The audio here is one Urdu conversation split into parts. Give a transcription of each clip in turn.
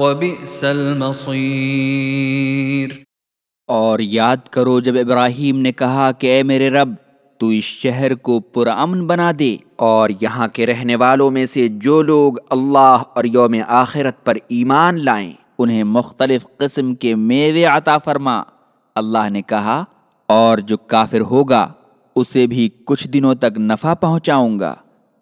وَبِئْسَ الْمَصِيرِ۔ اور یاد کرو جب ابراہیم نے کہا کہ اے میرے رب، تو اس شہر کو پرامن بنا دے اور یہاں کے رہنے والوں میں سے جو لوگ اللہ اور یوم آخرت پر ایمان لائیں، انہیں مختلف قسم کے میوے عطا فرما۔ اللہ نے کہا، اور جو کافر ہوگا، اسے بھی کچھ دنوں تک نفع پہنچاؤں گا،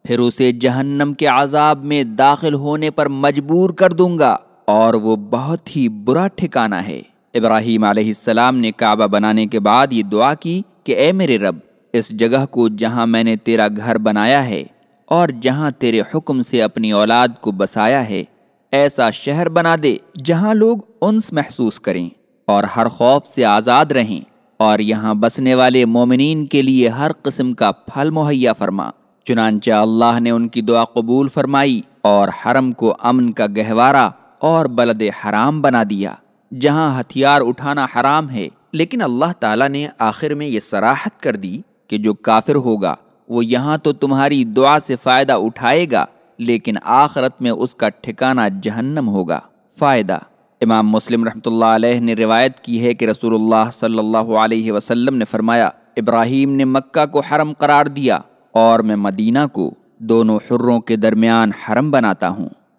پھر اسے جہنم کے عذاب میں داخل ہونے پر مجبور کر دوں گا۔ اور وہ بہت ہی برا ٹھکانہ ہے۔ ابراہیم علیہ السلام نے کعبہ بنانے کے بعد یہ دعا کی کہ اے میرے رب، اس جگہ کو جہاں میں نے تیرا گھر بنایا ہے اور جہاں تیرے حکم سے اپنی اولاد کو بسایا ہے، ایسا شہر بنا دے جہاں لوگ انس محسوس کریں اور ہر خوف سے آزاد رہیں۔ اور یہاں بسنے والے مومنین کے لیے ہر قسم کا پھل مہیا فرما۔ چنانچہ اللہ نے ان کی دعا قبول فرمائی اور حرم کو امن کا گہوارہ اور بلد حرام بنا دیا، جہاں ہتھیار اٹھانا حرام ہے۔ لیکن اللہ تعالیٰ نے آخر میں یہ سراحت کر دی کہ جو کافر ہوگا، وہ یہاں تو تمہاری دعا سے فائدہ اٹھائے گا، لیکن آخرت میں اس کا ٹھکانہ جہنم ہوگا۔ فائدہ۔ امام مسلم رحمۃ اللہ علیہ نے روایت کی ہے کہ رسول اللہ صلی اللہ علیہ وسلم نے فرمایا، ابراہیم نے مکہ کو حرم قرار دیا اور میں مدینہ کو دونوں حروں کے درمیان حرم بناتا ہوں۔